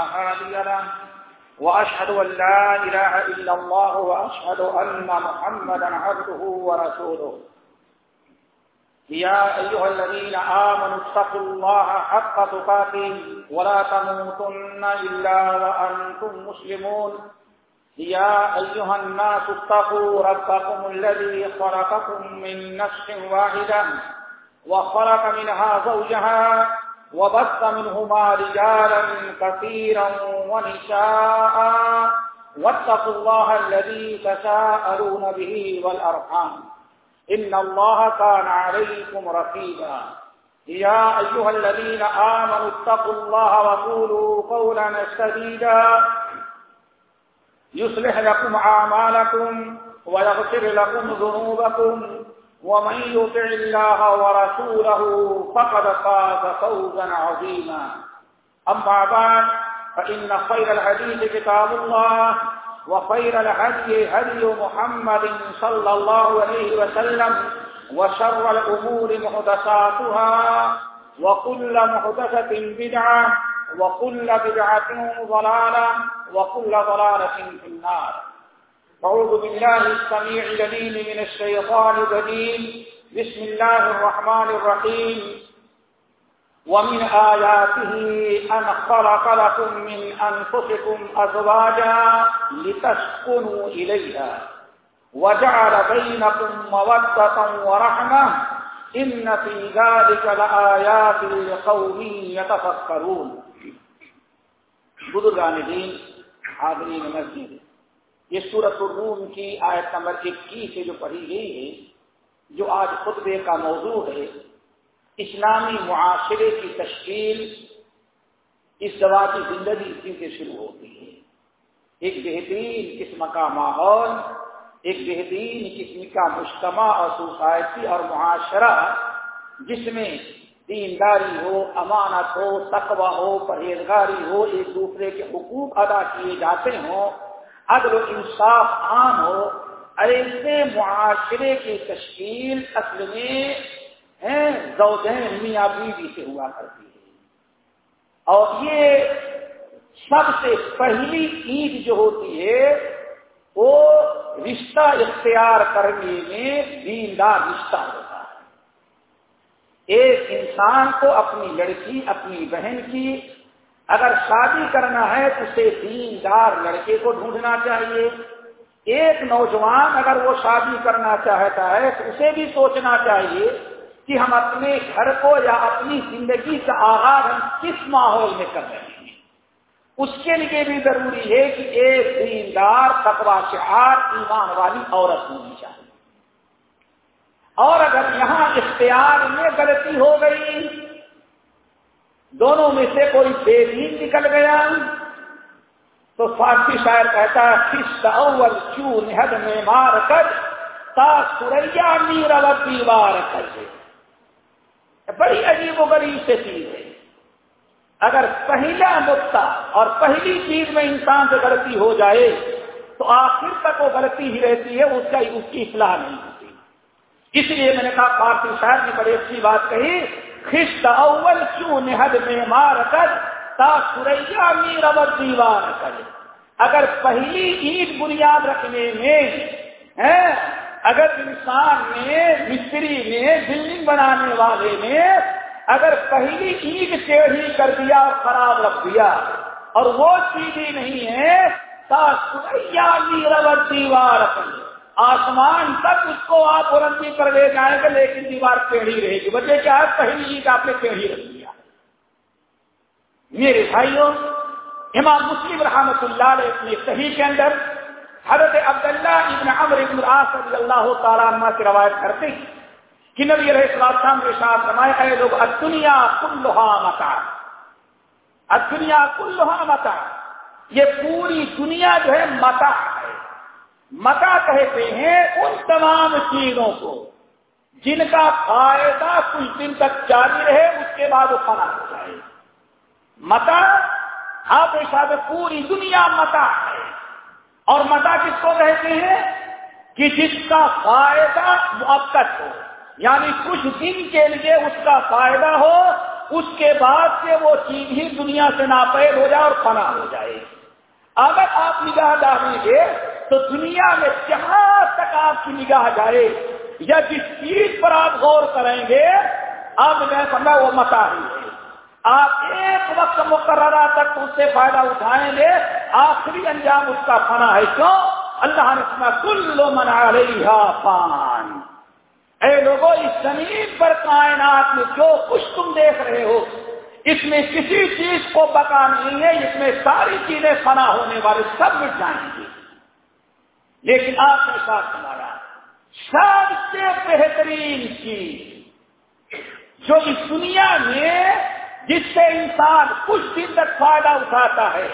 هادي له وأشهد أن لا إله إلا الله وأشهد أن محمدا عبده ورسوله. يا أيها الذين آمنوا اتقوا الله حق تقاته ولا تموتن إلا وأنتم مسلمون. يا أيها الناس اتقوا ربكم الذي خلقكم من نفس واحدة وخلق منها زوجها وبث منهما رجالا كثيرا ونساء. واتقوا الله الذي تساءلون به والأرحام. إن الله كان عليكم رقيبا. يا أيها الذين آمنوا اتقوا الله وقولوا قولا سديدا. يصلح لكم أعمالكم ويغفر لكم ذنوبكم. ومن يطع الله ورسوله فقد فاز فوزا عظيما. أما بعد، فإن خير الحديث كتاب الله، وخير الهدي هدي محمد صلى الله عليه وسلم، وشر الأمور محدثاتها، وكل محدثة بدعة، وكل بدعة ضلالة، وكل ضلالة في النار. أعوذ بالله السميع العليم من الشيطان الرجيم. بسم الله الرحمن الرحيم. ومن آياته أن خلق لكم من أنفسكم أزواجا لتسكنوا إليها وجعل بينكم مودة ورحمة. إن في ذلك لآيات لقوم يتفكرون. بزرگان دین حاضرین مسجد. یہ سورت الروم کی آیت نمبر اکیس سے جو پڑھی گئی ہے، جو آج خطبے کا موضوع ہے، اسلامی معاشرے کی تشکیل اس دوا کی زندگی اسی سے شروع ہوتی ہے۔ ایک بہترین قسم کا ماحول، ایک بہترین قسم کا مجتمع اور سوسائٹی اور معاشرہ، جس میں دینداری ہو، امانت ہو، تقوی ہو، پرہیزگاری ہو، ایک دوسرے کے حقوق ادا کیے جاتے ہوں۔ عدل و انصاف عام ہو ایسے معاشرے کی تشکیل اصل میں زوجین میاں بیوی سے ہوا کرتی ہے۔ اور یہ سب سے پہلی عید جو ہوتی ہے، وہ رشتہ اختیار کرنے میں دیندار رشتہ ہوتا ہے۔ ایک انسان کو اپنی لڑکی، اپنی بہن کی اگر شادی کرنا ہے تو اسے دیندار لڑکے کو ڈھونڈنا چاہیے۔ ایک نوجوان اگر وہ شادی کرنا چاہتا ہے تو اسے بھی سوچنا چاہیے کہ ہم اپنے گھر کو یا اپنی زندگی کا آغاز ہم کس ماحول میں کر رہے ہیں۔ اس کے لیے بھی ضروری ہے کہ ایک دیندار تقوا شعار ایمان والی عورت ہونی چاہیے۔ اور اگر یہاں اختیار میں غلطی ہو گئی دونوں میں سے کوئی بے دین نکل گیا؟ تو فارسی شاعر کہتا ہے کس اول چو نہد میں مار کر تا سوریا میرا دیوار کر بڑی عجیب و غریب سے چیز ہے۔ اگر پہلا نقطہ اور پہلی چیز میں انسان سے غلطی ہو جائے، تو آخر تک وہ غلطی ہی رہتی ہے، اس کا اس کی اصلاح نہیں ہوتی۔ اس لیے میں نے کہا، فارسی شاعر نے بڑی اچھی بات کہی خشت اول کیوں نہد میں مار کر تا سوریا میر دیوار کر اگر پہلی عید بنیاد رکھنے میں ہے اگر انسان نے مستری نے بلڈنگ بنانے والے نے اگر پہلی عید ٹیڑھی کر دیا، خراب رکھ دیا، اور وہ چیز ہی نہیں ہے تا سوریا میر اب دیوار کر آسمان تک اس کو آپ بلندی کر لے جائیں گے، لیکن دیوار ٹیڑھی رہے گی۔ وجہ کیا ہے؟ پہلی عید آپ نے ٹیڑھی رکھ دیا میرے بھائیوں، امام مسلم رحمت اللہ علیہ اپنی صحیح کے اندر حضرت عبداللہ ابن عمر ابن العاص رضی اللہ تعالیٰ عنہ کی روایت کرتے ہیں کہ نبی علیہ السلام کے ساتھ فرمائے اے لوگ دنیا کلوہا متا دنیا کلوہا متا یہ پوری دنیا جو ہے متا متا کہتے ہیں ان تمام چیزوں کو، جن کا فائدہ کچھ دن تک جاری رہے، اس کے بعد وہ کھانا ہو جائے۔ متا آپ ساتھ پوری دنیا متا ہے۔ اور متا کس کو کہتے ہیں؟ کہ جس کا فائدہ موقت ہو یعنی کچھ دن کے لیے اس کا فائدہ ہو، اس کے بعد سے وہ چیز ہی دنیا سے ناپید ہو جائے اور فنا ہو جائے۔ اگر آپ نگاہ ڈالیں گے تو دنیا میں جہاں تک آپ کی نگاہ جائے یا جس چیز پر آپ غور کریں گے اب میں سمجھا وہ متا ہی ہے۔ آپ ایک وقت مقررہ تک اس سے فائدہ اٹھائیں گے، آخری انجام اس کا فنا ہے۔ کیوں؟ اللہ نے سنا کل منا رہی پان اے لوگوں اس زمین پر کائنات میں جو کچھ تم دیکھ رہے ہو، اس میں کسی چیز کو بکا نہیں ہے، اس میں ساری چیزیں فنا ہونے والے سب مٹ جائیں گی لیکن آپ نے ساتھ سنایا سب سے بہترین چیز جو اس دنیا میں جس سے انسان کچھ دن تک فائدہ اٹھاتا ہے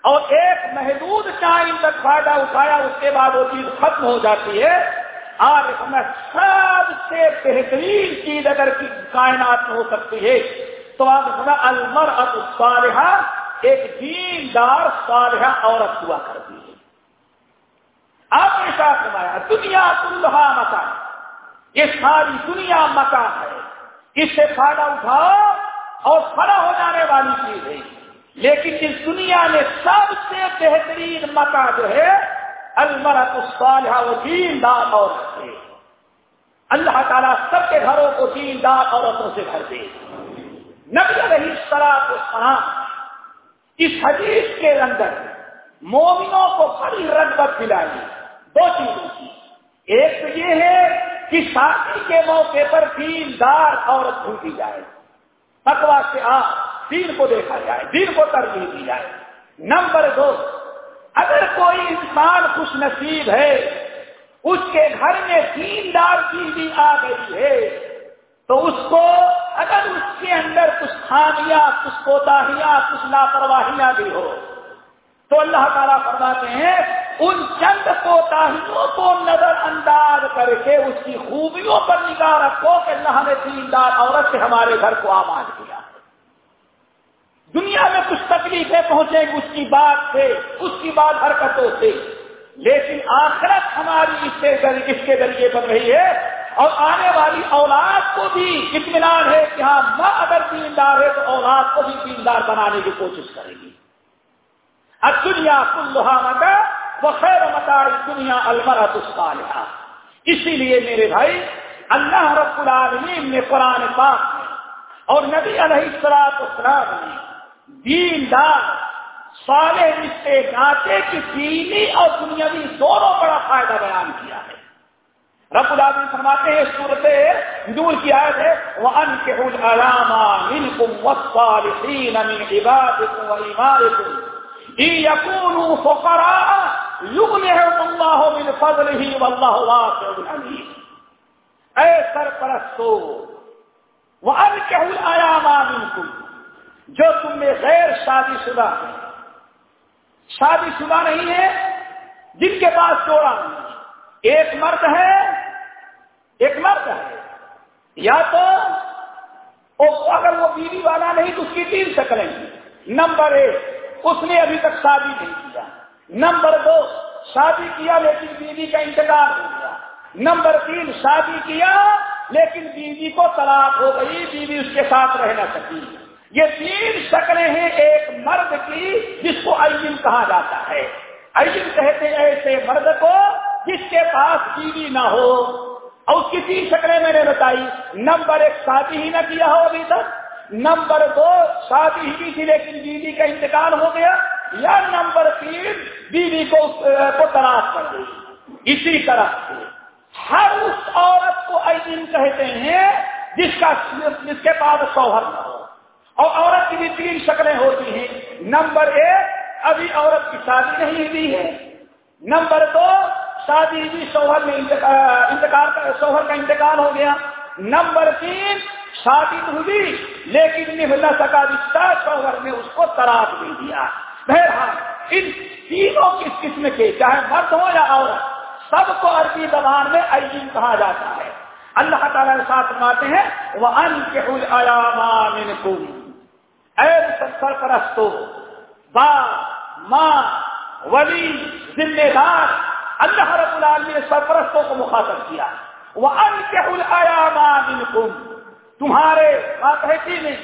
اور ایک محدود ٹائم تک فائدہ اٹھایا اس کے بعد وہ چیز ختم ہو جاتی ہے آج ہمیں سب سے بہترین چیز اگر کائنات میں ہو سکتی ہے، تو آج ہمیں المر صالحہ ایک دیندار صالحہ عورت ہوا کرتی ہے۔ آپ نے ساتھ سنایا دنیا کلحا مکان یہ ساری دنیا مکان ہے۔ اس سے فائدہ اٹھاؤ اور کھڑا ہو جانے والی چیز ہے۔ لیکن اس دنیا میں سب سے بہترین مکہ جو ہے المرت الصالحہ وہ دین دار عورت ہے۔ اللہ تعالیٰ سب کے گھروں کو دین دار عورتوں سے بھر دے۔ نبی رہی سراب اس حدیث کے اندر مومنوں کو بڑی رغبت دلائی۔ دو چیزوں کی ایک تو یہ ہے کہ شادی کے موقع پر دین دار عورت ڈھونڈی جائے۔ فتوا سے آ، دین کو دیکھا جائے، دین کو ترجیح دی جائے۔ نمبر دو، اگر کوئی انسان خوش نصیب ہے، اس کے گھر میں تین دار چیز بھی آ گئی ہے، تو اس کو اگر اس کے اندر کچھ خامیاں کچھ کوتاہیاں کچھ لاپرواہیاں بھی ہو، تو اللہ تعالیٰ فرماتے ہیں ان چند کوتاہیوں کو نظر انداز کر کے اس کی خوبیوں پر نگاہ رکھو کہ اللہ نے تین دار عورت سے ہمارے گھر کو آباد کیا۔ دنیا میں کچھ تکلیفیں پہنچیں گی اس کی بات سے اس کی بات حرکتوں سے۔ لیکن آخرت ہماری اس سے اس کے ذریعے بن رہی ہے۔ اور آنے والی اولاد کو بھی اطمینان ہے کہ ہاں ماں اگر دیندار ہے تو اولاد کو بھی دیندار بنانے کی کوشش کرے گی۔ اب دنیا کلحا متا وہ خیر دنیا المرت اس اسی لیے میرے بھائی، اللہ رب العالمین نے قرآن پاک میں اور نبی علیہ السلاط اسلام نے دیندار سارے رشتے ناطے کی دینی اور دنیاوی دونوں بڑا فائدہ بیان کیا ہے۔ رب العالمین فرماتے ہیں صورت دور کی آیت ہے وہ وَأَنْكِحُ الْأَلَامَ مِنْكُمْ وَالصَّالِحِينَ مِنْ عِبَادِكُمْ وَإِمَائِكُمْ إِن يَكُونُوا فُقَرَاءَ يُغْنِهُمُ اللَّهُ مِنْ فَضْلِهِ وَاللَّهُ وَاسِعٌ عَلِيمٌ اے سرپرستو وَأَنْكِحُ الْأَلَامَ مِنْكُمْ جو تم میں غیر شادی شدہ ہے شادی شدہ نہیں ہے جن کے پاس چوڑا ایک مرد ہے، ایک مرد ہے۔ یا تو اگر وہ بیوی والا نہیں، تو اس کی تین شکلیں نمبر ایک، اس نے ابھی تک شادی نہیں کیا نمبر دو، شادی کیا لیکن بیوی کا انتظار ہو گیا۔ نمبر تین، شادی کیا لیکن بیوی کو طلاق ہو گئی، بیوی اس کے ساتھ رہنا سکی۔ یہ تین شکلیں ہیں ایک مرد کی جس کو ایجن کہا جاتا ہے۔ ایجن کہتے ہیں ایسے مرد کو جس کے پاس بیوی نہ ہو۔ اور اس کی تین شکلیں میں نے بتائی۔ نمبر ایک، شادی ہی نہ کیا ہو ابھی تک۔ نمبر دو، شادی ہی بھی تھی لیکن بیوی کا انتقال ہو گیا۔ یا نمبر تین بیوی کو کو تلاش کر دی اسی طرح سے ہر اس عورت کو ایجن کہتے ہیں جس کا جس کے پاس شوہر نہ ہو اور عورت کی بھی تین شکلیں ہوتی ہیں نمبر ایک ابھی عورت کی شادی نہیں ہوئی ہے نمبر دو شادی بھی شوہر میں انتقال شوہر کا انتقال ہو گیا نمبر تین شادی ہوئی لیکن نہ سکا رشتہ شوہر نے اس کو تراک دے دیا بہرحال ان تینوں کس قسم کے؟ چاہے مرد ہو یا عورت، سب کو عربی زبان میں عجیم کہا جاتا ہے۔ اللہ تعالیٰ کے ساتھ ماتے ہیں وہ ان کے سرپرستو، با، ماں، ولی، ذمہ دار، اللہ رب العالمین نے سرپرستوں کو مخاطب کیا۔ وہ ان کے تمہارے ماتحتی میں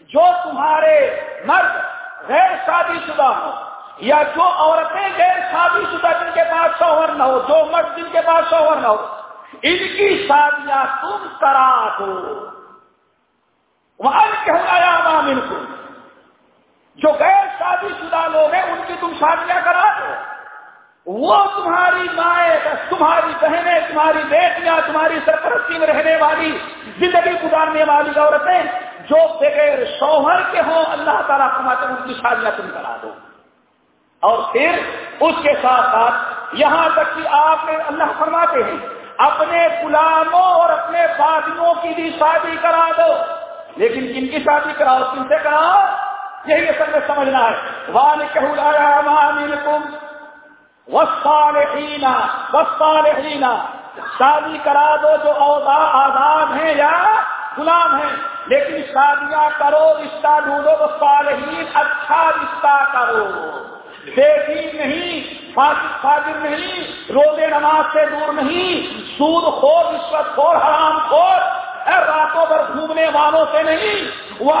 جو تمہارے مرد غیر شادی شدہ ہو یا جو عورتیں غیر شادی شدہ جن کے پاس شوہر نہ ہو، جو مرد جن کے پاس شوہر نہ ہو، ان کی شادیاں تم کرا دو۔ وہاں کہوں کو جو غیر شادی شدہ لوگ ہیں، ان کی تم شادیاں کرا دو۔ وہ تمہاری مائیں، تمہاری بہنیں، تمہاری بیٹیاں، تمہاری سرپرستی میں رہنے والی، زندگی گزارنے والی عورتیں جو بغیر شوہر کے ہوں، اللہ تعالیٰ کماتے ان کی شادیاں تم کرا دو۔ اور پھر اس کے ساتھ ساتھ یہاں تک کہ آپ نے اللہ فرماتے ہیں، اپنے غلاموں اور اپنے بادیوں کی بھی شادی کرا دو۔ لیکن کن کی شادی کراؤ، کن سے کراؤ؟ یہی اصل میں سمجھنا ہے۔ وان کہ وسالحین شادی کرا دو جو آزاد ہیں یا غلام ہیں۔ لیکن شادیاں کرو، رشتہ ڈھونڈو تو صالحین اچھا رشتہ کرو۔ بیٹی نہیں، فاجر فاجر نہیں، روزے نماز سے دور نہیں، سود خور، رشوت خور، حرام خور راتوں پر گھومنے والوں سے نہیں۔ وہ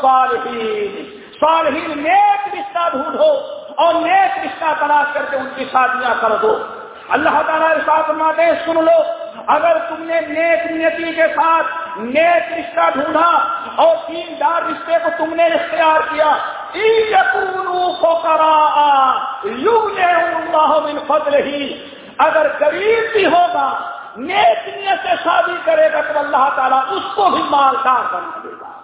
صالحین صالحین نیک رشتہ ڈھونڈو اور نیک رشتہ تلاش کر کے ان کی شادیاں کر دو۔ اللہ تعالیٰ ساتھ ماتے سن لو۔ اگر تم نے نیک نیتی کے ساتھ نیک رشتہ ڈھونڈا اور تین دار رشتے کو تم نے اختیار کیا فضل ہی اگر غریب بھی ہوگا، نیک نیت سے شادی کرے گا، تو اللہ تعالیٰ اس کو بھی مالدار بنا دے گا۔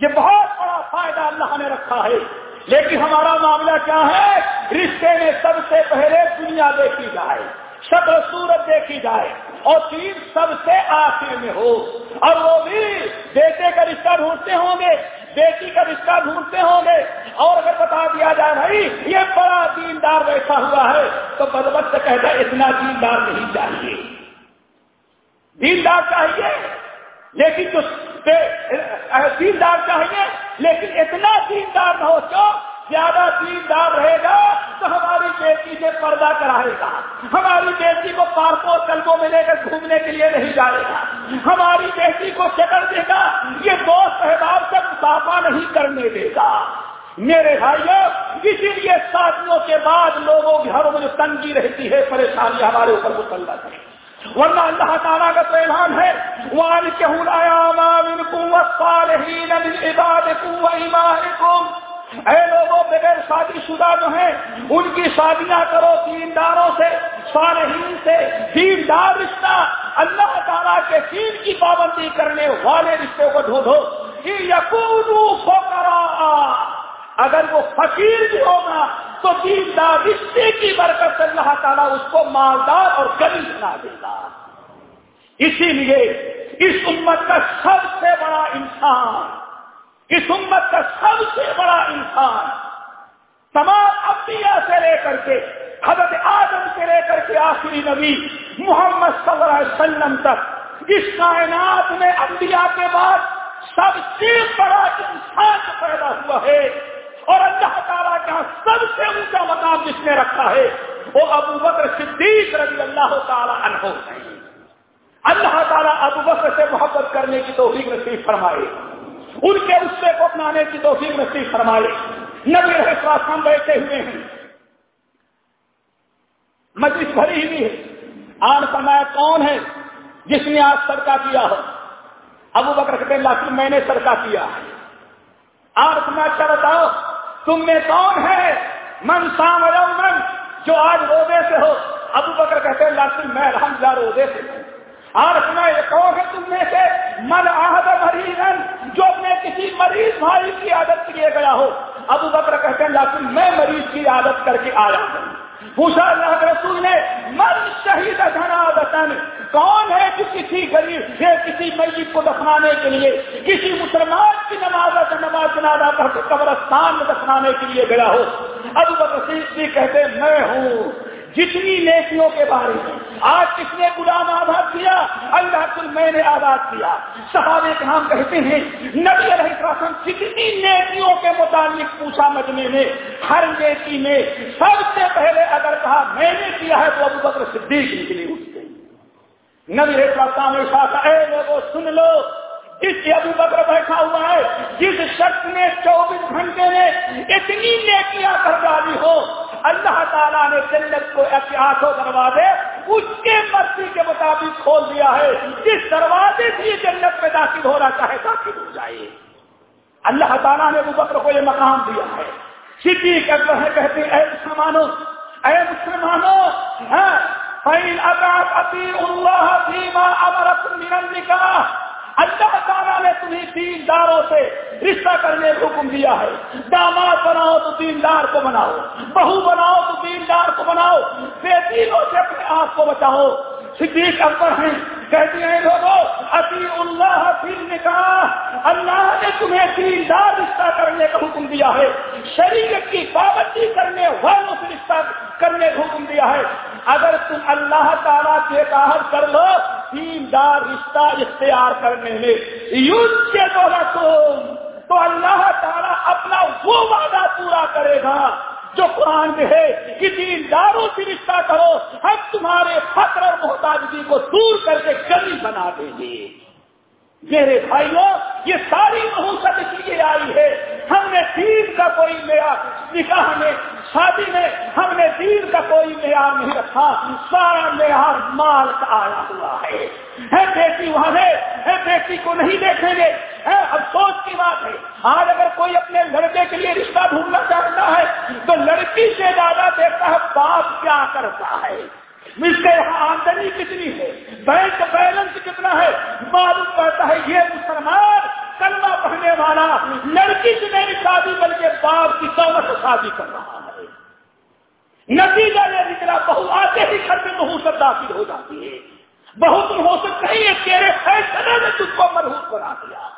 یہ بہت بڑا فائدہ اللہ نے رکھا ہے۔ لیکن ہمارا معاملہ کیا ہے؟ رشتے میں سب سے پہلے دنیا دیکھی جائے۔ سب صورت دیکھی جائے اور چیز سب سے آخر میں ہو۔ اور وہ بھی بیٹے کا رشتہ ڈھونڈتے ہوں گے، بیٹی کا رشتہ ڈھونڈتے ہوں گے۔ اور اگر بتا دیا جائے بھائی یہ بڑا دیندار بیٹھا ہوا ہے، تو بدبت کہتا ہے اتنا دیندار نہیں چاہیے۔ دیندار چاہیے، لیکن جو دیندار چاہیے، لیکن اتنا دیندار نہ ہو تو زیادہ دیندار رہے گا تو ہماری بیٹی سے پردہ کرائے گا۔ ہماری بیٹی کو پارکوں کلبوں میں لے کر گھومنے کے لیے نہیں جائے گا۔ ہماری بیٹی کو چکر دے گا۔ یہ دوست احباب سے مسافہ نہیں کرنے دے گا۔ میرے بھائیوں اسی لیے شادیوں کے بعد لوگوں کے گھروں میں جو تنگی رہتی ہے، پریشانی ہمارے اوپر مسلط ہے۔ ورنہ اللہ تعالیٰ کا تو اعلان ہے اے لوگوں، بغیر شادی شدہ جو ہیں، ان کی شادیاں کرو تین داروں سے، صالحین سے تین دار رشتہ، اللہ تعالیٰ کے تین کی پابندی کرنے والے رشتے کو ڈھونڈو یقین کرا اگر وہ فقیر بھی ہوگا تو دیندار رشتے کی برکت سے اللہ تعالیٰ اس کو مالدار اور غریب بنا دے گا۔ اسی لیے اس امت کا سب سے بڑا انسان اس امت کا سب سے بڑا انسان تمام ابیا سے لے کر کے حضرت آدم سے لے کر کے آخری نبی محمد صلی اللہ علیہ وسلم تک اس کائنات میں انبیاء کے بعد سب سے بڑا انسان پیدا ہوا ہے اور اللہ تعالیٰ کا سب سے اونچا مقام جس نے رکھا ہے، وہ ابو بکر صدیق رضی اللہ تعالیٰ عنہ اللہ تعالیٰ ابو بکر سے محبت کرنے کی توفیق نصیب فرمائے۔ ان کے رشتے کو اپنانے کی توفیق نصیب فرمائے نبی رہے بیٹھے ہوئے ہیں۔ مجلس بھری ہوئی ہے۔ آن فرمایا، کون ہے جس نے آج سرکا کیا ہو؟ ابو بکر کہتے اللہ میں نے سرکا کیا۔ ہے آج میں اچھا بتاؤ، تم میں کون ہے؟ من سام من جو آج روزے سے ہو۔ ابو بکر کہتے ہیں میں الحمد روزے سے ہوں۔ اور سنا یہ کون ہے تم میں سے من آہد مریض جو اپنے کسی مریض بھائی کی عادت کے لیے گیا ہو۔ ابو بکر کہتے ہیں میں مریض کی عادت کر کے آیا ہوں۔ پوچھا اللہ کے رسول نے، من شہید جنازتن کون ہے جو کسی غریب سے کسی میت کو دفنانے کے لیے؟ کسی مسلمان کی نماز نماز جنازہ پڑھ کے قبرستان میں دفنانے کے لیے گیا ہو۔ ابو بکر بھی کہتے میں ہوں۔ جتنی نیکیوں کے بارے میں۔ آج کس نے غلام آزاد کیا؟ اللہ کل میں نے آزاد کیا۔ صحابہ کے نام کہتے ہیں، نبی علیہ السلام جتنی نیکیوں کے متعلق پوچھا مجمے میں ہر نیکی میں سب سے پہلے اگر کہا میں نے کیا ہے تو ابو بکر صدیق نکلی اس سے نبی السلام نے کہا اے لوگوں سن لو اس ابو بکر بیٹھا ہوا ہے، جس شخص نے چوبیس گھنٹے میں اتنی نیکیاں کر ڈالی ہو اللہ تعالیٰ نے جنت کو ایسے آنکھوں دروازے اس کے مرضی کے مطابق کھول دیا ہے، جس دروازے سے یہ جنت میں داخل ہونا چاہے داخل ہو جائے۔ اللہ تعالیٰ نے بکر کو یہ مقام دیا ہے۔ سٹی کرتے ہیں، کہتے اے مسلمانوں اے مسلمانوں ہاں فَإِنْ أَبَعَتْ اللَّهَ فِيمَا أَمَرَكُمْ مِنَ النِّكَاحِ اللہ تعالیٰ نے تمہیں تین داروں سے رشتہ کرنے کا حکم دیا ہے۔ داماد بناؤ تو تین دار کو بناؤ، بہو بناؤ تو تین دار کو بناؤ بے تینوں سے اپنے آپ کو بچاؤ۔ صدیق اکبر ہیں، کہتے ہیں لوگوں عطی اللہ فی نکاح اللہ نے تمہیں تین دار رشتہ کرنے کا حکم دیا ہے۔ شریعت کی پابندی کرنے والوں سے رشتہ کرنے کا حکم دیا ہے۔ اگر تم اللہ تعالیٰ کے کاہر کر لو تین دار رشتہ اختیار کرنے میں۔ یوز کے دورہ تو اللہ تعالیٰ اپنا وہ وعدہ پورا کرے گا جو قرآن میں ہے کہ دین داروں سے رشتہ کرو، ہم تمہارے فخر اور محتاجگی کو دور کر کے کمی بنا دیں گے۔ میرے بھائیوں، یہ ساری نحوست اس لیے آئی ہے۔ ہم نے دین کا کوئی معیار نکاح میں، شادی میں ہم نے دین کا کوئی معیار نہیں رکھا۔ سارا معیار مال کا آیا ہوا ہے۔ بیٹی، وہاں ہے۔ بیٹی کو نہیں دیکھیں گے۔ افسوس کی بات ہے۔ آج اگر کوئی اپنے لڑکے کے لیے رشتہ ڈھونڈنا چاہتا ہے، تو لڑکی سے زیادہ دیکھتا ہے باپ کیا کرتا ہے۔ اس کے یہاں آمدنی کتنی ہے؟ بینک بیلنس کتنا ہے؟ معلوم کرتا ہے یہ مسلمان کلمہ پڑھنے والا لڑکی کی نہیں شادی بلکہ باپ کی دولت شادی کر رہا ہے۔ نتیجہ یہ نکلا، بہو آتے ہی گھر میں بہت داخل ہو جاتی ہے۔ بہت ہو سکتا ہے تیرے فیصلے نے تجھ کو مرحوس بنا دیا۔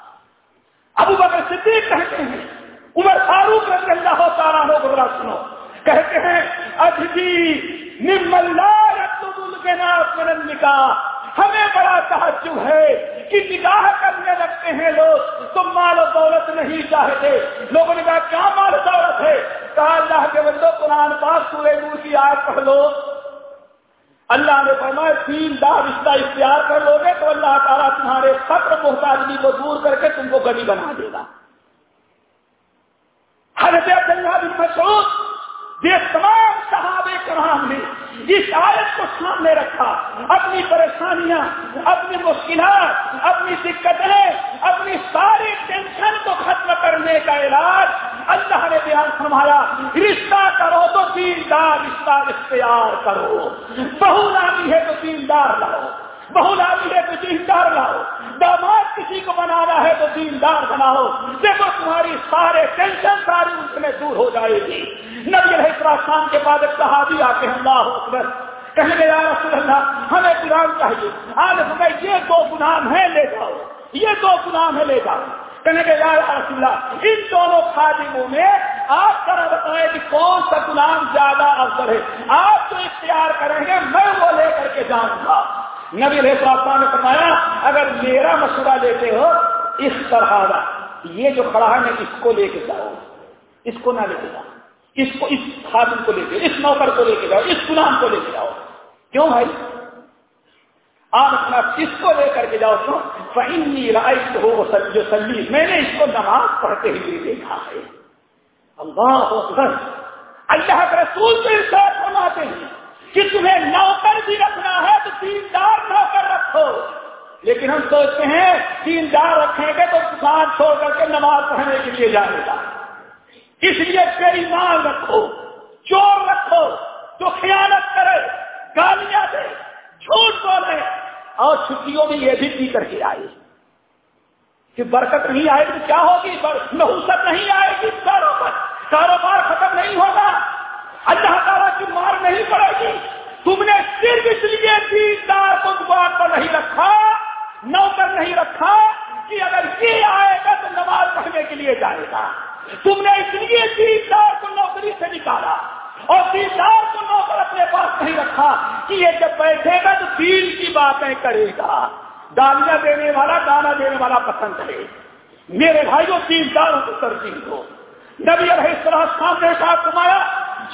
ابو بکر صدیق کہتے ہیں، عمر فاروق رضی اللہ تعالیٰ ہو گزرا سنو۔ کہتے ہیں اجبی نم اللہ کے نام نکاح ہمیں بڑا تعجب ہے کہ نکاح کرنے لگتے ہیں لوگ تو مال و دولت نہیں چاہتے۔ لوگوں نے کہا، کیا مال دولت ہے؟ کہا، اللہ کے بندو، قرآن پاک سورے نور کی آج پڑھ لو۔ اللہ نے فرمایا، تین دار رشتہ اختیار کر لو گے تو اللہ تعالیٰ تمہارے فخر محتاجگی کو دور کر کے تم کو گلی بنا دے گا۔ حضرت عبداللہ بن مسعود جس آیت کو سامنے رکھا، اپنی پریشانیاں، اپنی مشکلات، اپنی دقتیں، اپنی ساری ٹینشن کو ختم کرنے کا علاج اللہ نے بیان فرمایا، رشتہ کرو تو تین دار رشتہ اختیار کرو۔ بہو نامی ہے تو تین دار لاؤ، بہو نامی ہے تو دیندار لاؤ۔ داماد کسی کو بنانا ہے تو دیندار بناؤ۔ دیکھو تمہاری سارے ٹینشن ساری اس میں دور ہو جائے گی۔ نبی علیہ کے بعد ایک صحابی آتے ہیں، اللہ اکبر۔ کہنے گے یا رسول اللہ، ہمیں قرآن چاہیے۔ آج ہمیں یہ دو گنام ہے لے جاؤ۔ یہ دو گنام ہے لے جاؤ۔ کہنے کے یا رسول اللہ، ان دونوں خادموں میں آپ طرح بتائیں کہ کون سا گنام زیادہ افضل ہے۔ آپ تو اختیار کریں گے، میں وہ لے کر کے جاؤں گا۔ نبی علیہ السلام نے فرمایا اگر میرا مشورہ لیتے ہو، اس طرح یہ جو کھڑا ہے، میں اس کو لے کے جاؤ اس کو نہ لے کے جاؤ اس کو، اس خاتم کو لے کے، اس نوکر کو لے کے جاؤ اس غلام کو لے کے جاؤ کیوں بھائی؟ آپ اپنا کس کو لے کر کے جاؤ کیوں فہمی رائٹ ہو جو سلی میں نے اس کو نماز پڑھتے ہوئے دیکھا ہے۔ اللہ اکبر۔ اللہ کے رسول سے ساتھ فرماتے ہیں کہ تمہیں نوکر بھی رکھنا ہے تو تین دار نوکر رکھو۔ لیکن ہم سوچتے ہیں تین دار رکھیں گے تو دکان چھوڑ کر کے نماز پڑھنے کے لیے جائے گا۔ اس لیے کئی مال رکھو، چور رکھو جو خیالت کرے، گالیاں دے، جھوٹ بولے۔ اور چھٹیوں میں یہ بھی پی کر کے آئے۔ کہ برکت نہیں آئے گی کیا ہوگی؟ نحوست نہیں آئے گی، کاروبار کاروبار ختم نہیں ہوگا۔ اللہ تعالیٰ کی مار نہیں پڑے گی۔ تم نے صرف اس لیے تین دار کو دکان پر نہیں رکھا۔ نوکر نہیں رکھا کہ اگر یہ آئے گا تو نماز پڑھنے کے لیے جائے گا۔ تم نے اس لیے دیندار کو نوکری سے نکالا اور دیندار کو نوکر اپنے پاس نہیں رکھا کہ یہ جب بیٹھے گا تو دین کی باتیں کرے گا۔ گالیاں دینے والا گانا دینے والا پسند کرے۔ میرے بھائیوں دینداروں کو ترجیح دو۔ نبی علیہ السلام نے ساتھ کمایا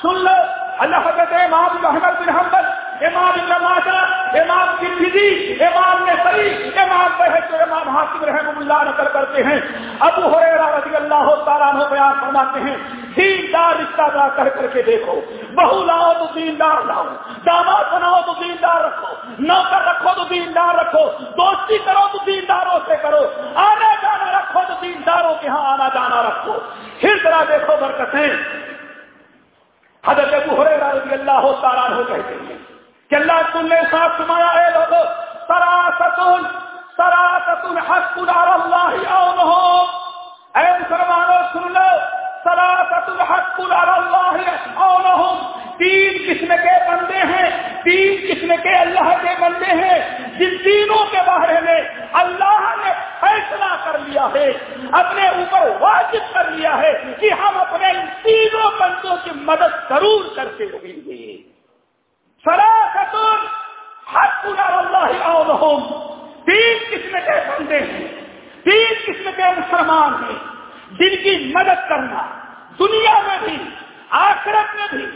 سن لو اللہ حضرت امام محمد بن حمد امام نماشا امام کی امام نے سری امام بحث امام حاصل رحم اللہ نقل کرتے ہیں۔ ابو ہو رضی اللہ تعالیٰ بیان فرماتے ہیں، دیندار رشتہ دار کر کر کے دیکھو بہو لاؤ تو دیندار لاؤ داماد بناؤ تو دیندار رکھو، نوکر رکھو تو دیندار رکھو، دوستی کرو تو دینداروں سے کرو، آنا جانا رکھو تو دینداروں کے ہاں آنا جانا رکھو۔ پھر ذرا دیکھو برکتیں۔ حضرت ابو حریرہ رضی اللہ تعالیٰ ہو کہتے ہیں کہ اللہ تم نے ساتھ سمایا اے لوگوں سراستن سراستن حق اللہ او اے مسلمانوں، سن لو سراست الحق اللہ او تین قسم کے بندے ہیں، تین قسم کے اللہ کے بندے ہیں۔ جن تینوں کے بارے میں اللہ نے فیصلہ کر لیا ہے، اپنے اوپر واجب کر لیا ہے کہ ہم اپنے تینوں بندوں کی مدد ضرور کرتے رہیں گے سراست حق اللہ او تین قسم کے بندے ہیں؟ تین قسم کے مسلمان ہیں؟ جن کی مدد کرنا، دنیا میں بھی، آخرت میں بھی،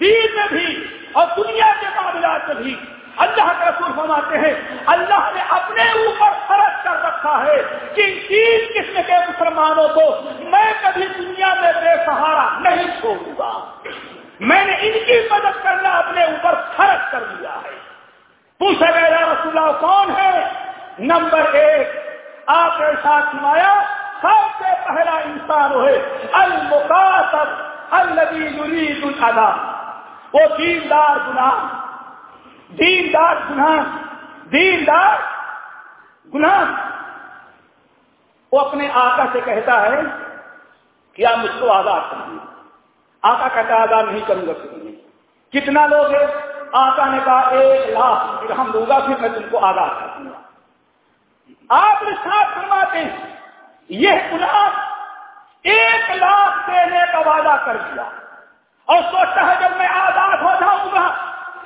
دین میں بھی، اور دنیا کے معاملات میں بھی۔ اللہ کا رسول فرماتے ہیں، اللہ نے اپنے اوپر فرض کر رکھا ہے کہ تین قسم کے مسلمانوں کو میں کبھی دنیا میں بے سہارا نہیں چھوڑوں گا میں نے ان کی مدد کرنا اپنے اوپر فرض کر دیا ہے پوچھا گیا رسول اللہ کون ہے نمبر ایک، آپ کے ساتھ سنایا، سب سے پہلا انسان ہوئے المقاصد الذي يريد الادا وہ دیندار گناہ دیندار گناہ دیندار گناہ. وہ اپنے آقا سے کہتا ہے کہ آپ مجھ کو آزاد کریں آقا کہتا آزاد نہیں کروں گا کسی کتنا لوگ ہیں؟ آقا نے کہا، ایک لاکھ پھر ہم دوں گا، پھر میں تم کو آزاد کر دوں گا۔ آپ نے ساتھ فرماتے ہیں یہ گناہ ایک لاکھ دینے کا وعدہ کر دیا۔ اور سوچتا ہے جب میں آزاد ہو جاؤں گا،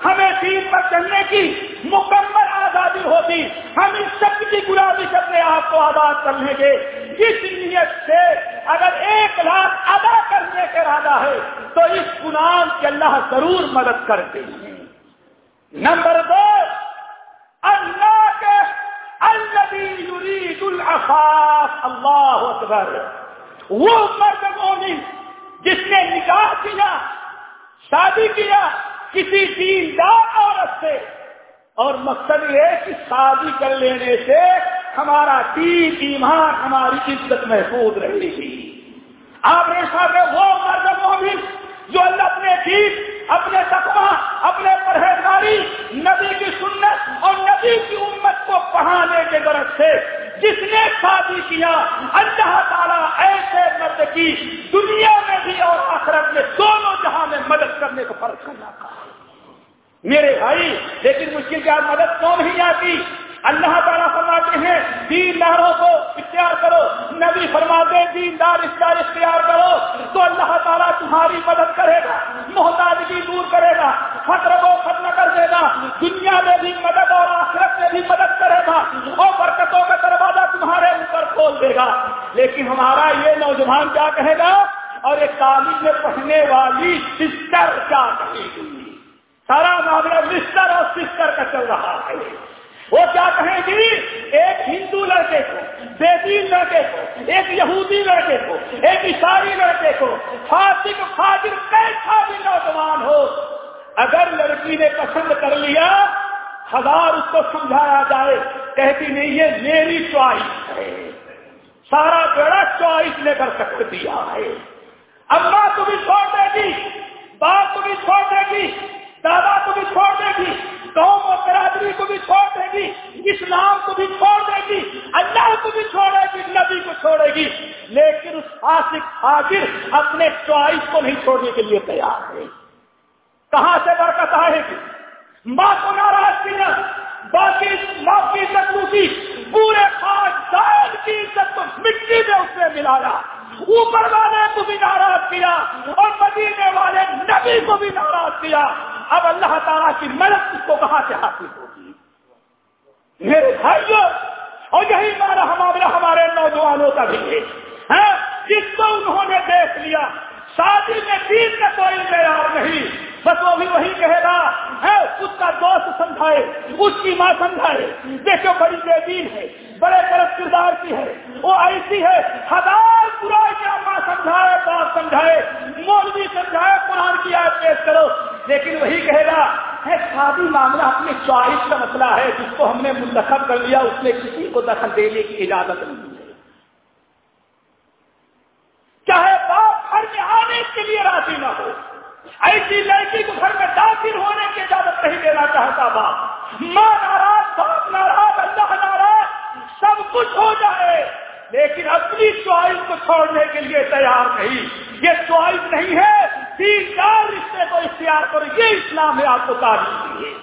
ہمیں دین پر چلنے کی مکمل آزادی ہوتی۔ ہم اس شخص کی گلابی سے اپنے آپ کو آزاد کر لیں گے۔ جس نیت سے اگر ایک لاکھ ادا کرنے کا ارادہ ہے، تو اس گناہ کی اللہ ضرور مدد کرتے ہیں نمبر دو الذي يريد العفاف. اللہ اکبر وہ مرد مومن جس نے نکاح کیا، شادی کیا، کسی دیندار عورت سے، اور مقصد یہ کہ شادی کر لینے سے ہمارا دین، ایمان ہماری عزت محفوظ رہے گی۔ آپ نے ساتھ وہ مرد مومن جو اللہ اپنے دین، اپنے تقوی اپنے پرہیزگاری، نبی کی سنت اور نبی کی امت کو پڑھانے کے غرض سے جس نے شادی کیا، اللہ تعالیٰ ایسے مرد کی دنیا میں بھی اور آخرت میں دونوں جہاں میں مدد کرنے کو فرض کرنا تھا۔ میرے بھائی، لیکن مشکل کے مدد کیوں نہیں آتی؟ اللہ تعالیٰ فرماتے ہیں، دینداروں کو اختیار کرو۔ نبی فرماتے دیندار اختیار اختیار کرو تو اللہ تعالیٰ تمہاری مدد کرے گا، محتاجگی دور کرے گا۔ فخر کو ختم کر دے گا۔ دنیا میں بھی مدد اور آخرت میں بھی مدد کرے گا۔ اور برکتوں کا دروازہ تمہارے اوپر کھول دے گا۔ لیکن ہمارا یہ نوجوان کیا کہے گا؟ اور ایک تعلیم میں پڑھنے والی سسٹر کیا کہے گی؟ سارا معاملہ مسٹر اور سسٹر کا چل رہا ہے۔ وہ کیا کہیں گی؟ ایک ہندو لڑکے کو بے دین لڑکے کو، ایک یہودی لڑکے کو، ایک عیسائی لڑکے کو۔ فاسق فاجر کیسا بھی نوجوان ہو اگر لڑکی نے پسند کر لیا، ہزار اس کو سمجھایا جائے، کہتی نہیں، یہ میری چوائس ہے۔ سارا بڑا چوائس لے کر سکھ دیا ہے۔ اما تو بھی چھوڑ دے گی، باپ کو بھی چھوڑ دے گی، دادا کو بھی چھوڑ دے گی، قوم اور برادری کو بھی چھوڑ دے گی، اسلام کو بھی چھوڑ دے گی، اللہ کو بھی چھوڑے گی، نبی کو چھوڑے گی۔ لیکن اس فاسق حاضر اپنے چوائس کو نہیں چھوڑنے کے لیے تیار ہے۔ کہاں سے برکت آئے گی؟ ماں کو ناراض کیا باقی ماں کی عزت لوٹی پورے خاص کی عزت کو مٹی میں اس نے ملایا۔ اوپر والے کو بھی ناراض کیا اور مدینے والے نبی کو بھی ناراض کیا۔ اب اللہ تعالیٰ کی مدد اس کو کہاں سے حاصل ہوگی؟ میرے بھائیوں، اور یہی مانا ہمارے ہمارے نوجوانوں کا بھی ہے۔ ہاں، جس کو انہوں نے دیکھ لیا، شادی میں دین میں کوئی معیار نہیں۔ بس وہ بھی وہی کہے گا ہے اس کا دوست سمجھائے، اس کی ماں سمجھائے۔ دیکھو، بڑی بے دین ہے، بڑے طرف کردار کی ہے۔ وہ ایسی ہے، ہزار برائی کی ماں سمجھائے، باپ سمجھائے، مولوی سمجھائے، قرآن کی آیت پیش کرو۔ لیکن وہی کہے گا ہے شادی معاملہ اپنی چوائس کا مسئلہ ہے، جس کو ہم نے منتخب کر لیا، اس میں کسی کو دخل دینے کی اجازت نہیں ہے۔ چاہے باپ گھر میں آنے کے لیے راضی نہ ہو ایسی لڑکی کو گھر میں داخل ہونے کی اجازت نہیں دینا چاہتا باپ ماں ناراض، باپ ناراض، اللہ ناراض، سب کچھ ہو جائے. لیکن اپنی چوائس کو چھوڑنے کے لیے تیار نہیں. یہ چوائس نہیں ہے تین چار رشتے کو اختیار کرو، یہ اسلام ہے آپ کو تعلیم دی ہے.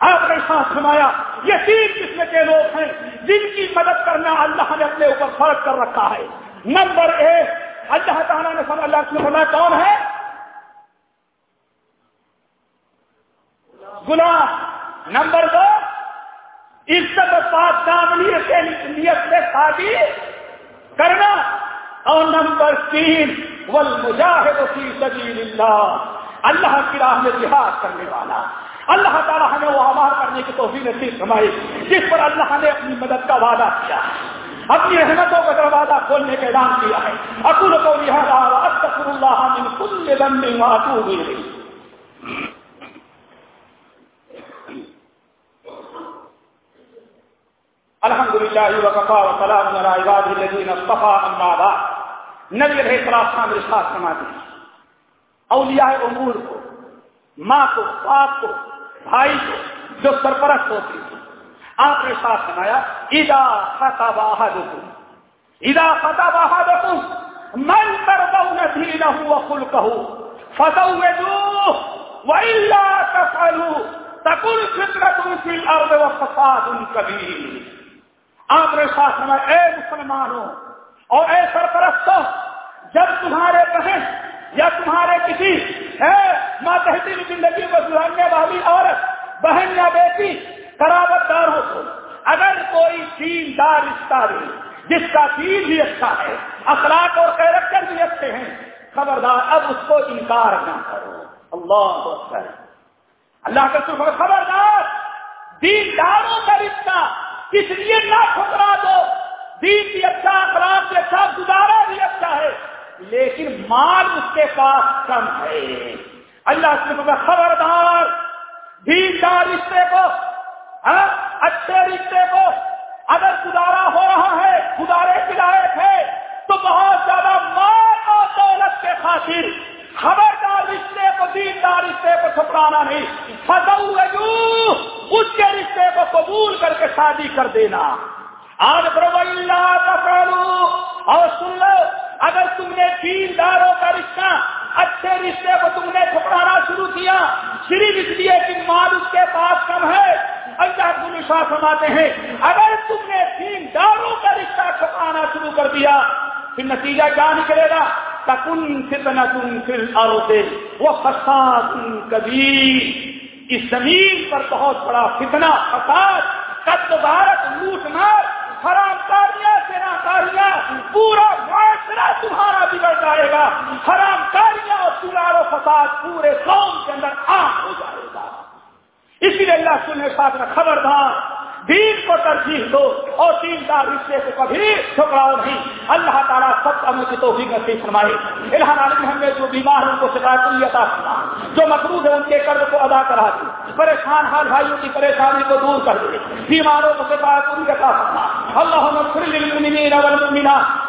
آپ نے ساتھ سنایا یہ تین قسم کے لوگ ہیں، جن کی مدد کرنا اللہ نے اپنے اوپر فرق کر رکھا ہے. نمبر ایک، اللہ تعالیٰ نے سب اللہ کون ہے گناہ نمبر دو، عزت پاک دامنی سے نیت سے شادی کرنا۔ اور نمبر تین ول مجاہد فی سبیل اللہ اللہ کی راہ میں جہاد کرنے والا۔ اللہ تعالیٰ ہمیں وہ آمار کرنے کی توفیق نصیب کمائی جس پر اللہ نے اپنی مدد کا وعدہ کیا۔ اپنی رحمتوں کا دروازہ کھولنے کا اعلان کیا ہے۔ اکل کو استغفر اللہ من کل ذنب واتوب الیہ الحمد للہ وقفا وسلام علی عباد الذین اصطفى اما بعد۔ نبی علیہ الصلوۃ والسلام ارشاد فرماتے ہیں، اولیاء امور کو، ماں کو، باپ کو، بھائی کو، جو سرپرست ہوتی تھی آپ نے ساتھ سنایا ادا فتح احدکم ادا فتح احدکم، من ترضون دینه وخلقه فتوجوه والا تفعلوا تكن فتنه في الارض وفساد كبير آپ نے ساتھ میں اے مسلمانوں اور اے سرپرستوں جب تمہارے بہن یا تمہارے کسی ہے ماتحتی زندگی کو سدھارنے والی عورت، بہن یا بیٹی، قرابت دار ہو تو، اگر کوئی دین دار رشتہ دے، جس کا دین بھی اچھا ہے، اخلاق اور کیریکٹر بھی اچھے ہیں، خبردار، اب اس کو انکار نہ کرو۔ اللہ اکبر۔ اللہ کا شکر خبردار دین داروں کا رشتہ اس لیے نہ ٹھکرا دو۔ دین بھی اچھا اخلاق بھی اچھا گزارا بھی اچھا ہے، لیکن مال اس کے پاس کم ہے۔ اللہ سے خبردار دار رشتے کو ہاں، اچھے رشتے کو۔ اگر گزارا ہو رہا ہے، گزارے کے لائق ہے، تو بہت زیادہ مال اور دولت کے خاطر خبردار رشتے کو، دیندار رشتے کو چھپڑانا نہیں۔ اس کے رشتے کو قبول کر کے شادی کر دینا۔ آج کا اور سن لو، اگر تم نے دینداروں کا رشتہ، اچھے رشتے کو تم نے چھپڑانا شروع کیا صرف اس لیے کہ مال اس کے پاس کم ہے۔ اللہ کو سماتے ہیں، اگر تم نے دینداروں کا رشتہ چھپانا شروع کر دیا، پھر نتیجہ کیا نکلے گا؟ تکن فتنا تم پھر آروتے وہ فساد کبھی اس زمین پر بہت بڑا فتنا فساد قد بھارت، لوٹ مار، حرام کاریاں سینا پورا معاشرہ تمہارا بگڑ جائے گا۔ حرام کاریاں اور چلار و فساد پورے قوم کے اندر عام ہو جائے گا۔ اسی لیے اللہ سننے ساتھ میں خبردار دین کو ترجیح دو اور تین کا رشتے کو کبھی ٹھکراؤ نہیں۔ اللہ تعالیٰ سب کا کی تو بھی نصیب فرمائے۔ الحان عالم ہم نے جو بیمار ہیں ان کو شکایت عطا فرما جو مقروض ہے ان کے قرض کو ادا کرا دے پریشان حال بھائیوں کی پریشانی کو دور کر دے بیماروں کو شکایت پوری عطا فرما۔ اللہ